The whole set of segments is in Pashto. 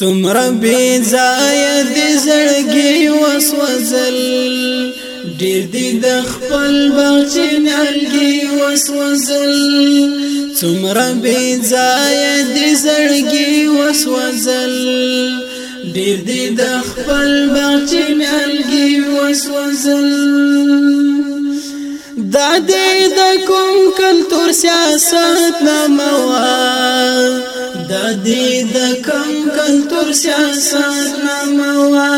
څومره بې ځای دې زړګي وسوځل ډېر دې د خپل باغچ نلګي وسوځل څومره بې ځای دې زړګي وسوځل ډېر دې د خپل باغچ نلګي وسوځل دې د کوم کلتور سیاست ناموا دا دې د کوم کلتور سیاست ناموا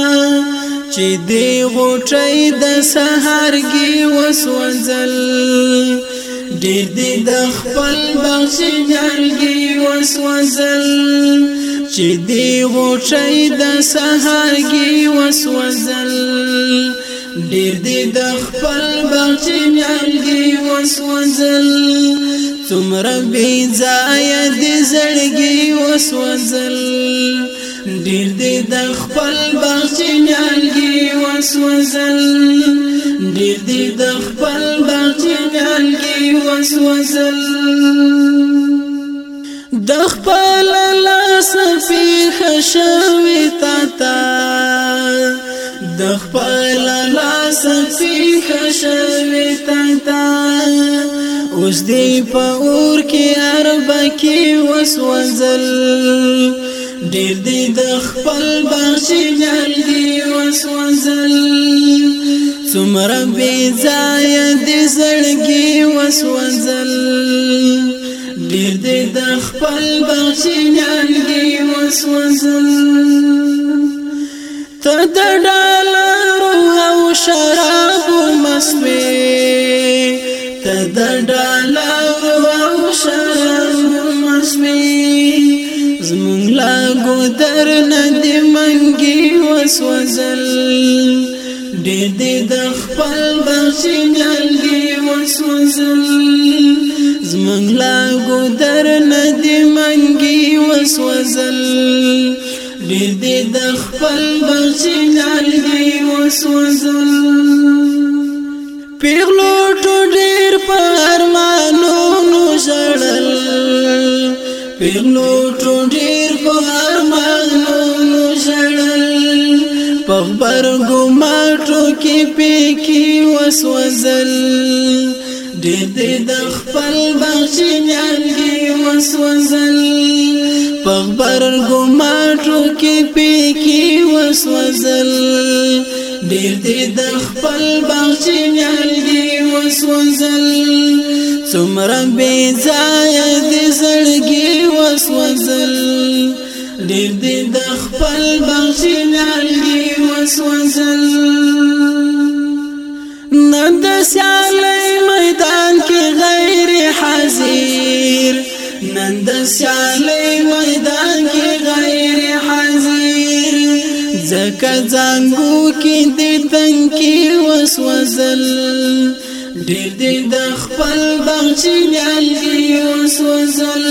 چې دې غټي د سهارګي وسوځل ډېر دې د خپل بخش جرګي وسوځل چې دې غټي د سهارګي وسوځل ډیر دی د خپل بغچ نیالګي وسوځل څومره بې ځایه دې زړګي وسوځل ډیر دی د خپل بغچ نیالګي وسوځل ډیر دی د خپل بغچ نیالګي وسوځل د خپل لاس په خښوي تا اوس دی په اور کې اربا کې وسوځل ډیر دی د خپل بخشي جل دی وسوځل څومره بې ځای دې زړګي وسوځل ډیر دی د خپل بخشي جل دی وسوځل ته د ډالر او شراب مسوي تدڑا شرم مسمی زمون لا ګدر ندی منګي وسوزل دې دې د خپل بخښنلګي وسوزل زمون لا ګدر ندی منګي وسوزل دې دې د خپل بخښنلګي وسوزل پیغلو ټو ډېر پیغلو ټونډیر په هر مغلون شړل په خبر ګماټو کې پېکی وسوزل ډېر دې د خپل بخښنیان کې وسوزل په خبر ګماټو کې پېکی وسوزل ډېر دې د خپل بخښنیان کې وسوزل څومره بې ځای دې زړګي وسوزل ډېر دې د خپل بخشي نړۍ وسوزل نن د سیالۍ میدان کې غیر حاضر نن د سیالۍ میدان کې غیر حاضر ځکه ځانګو کې دې تنګي وسوزل ډیر دې د خپل بغچې میالګي اوس وزل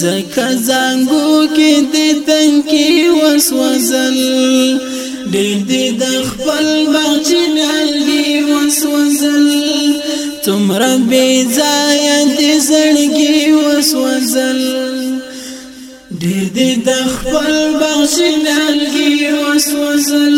زکه زنګو کې دې تنکی اوس وزل ډیر دې د خپل بغچې میالګي اوس وزل تمره بې ځای دې زړګي اوس وزل ډیر دې د خپل بغچې میالګي اوس وزل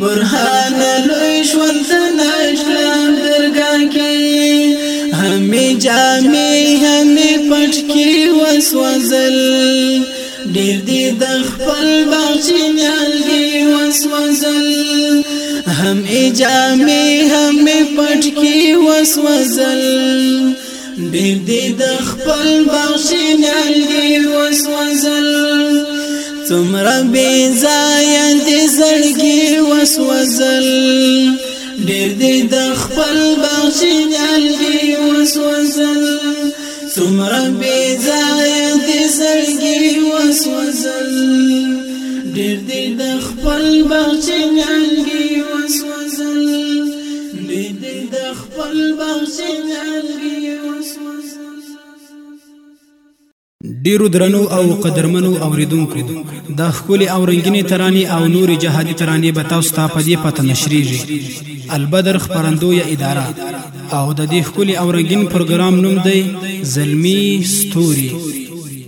برهان لوی ژوند نشلم درګه کې همي جامي همي پټ کې وسوځل ډېر دې د خپل باغچینل دی وسوځل همي جامي همي پټ کې وسوځل ډېر دې د خپل باغچینل دی وسوځل سمر بی زاین دی زلگی وسوزل دیر دی دخپل بخشی نالگی وسوزل سمر بی زاین دی زلگی وسوزل دیر دی دخپل بخشی نالگی وسوزل دیر دی دخپل بخشی نالگی ډیرو درنو او قدرمنو اوریدونکو دا خولي او رنگینی ترانی او نور جهادي ترانی به تاسو ته په دې پته نشریږي البدر خبرندوی اداره او د دې خولي او رنگین پروګرام نوم دی زلمی ستوري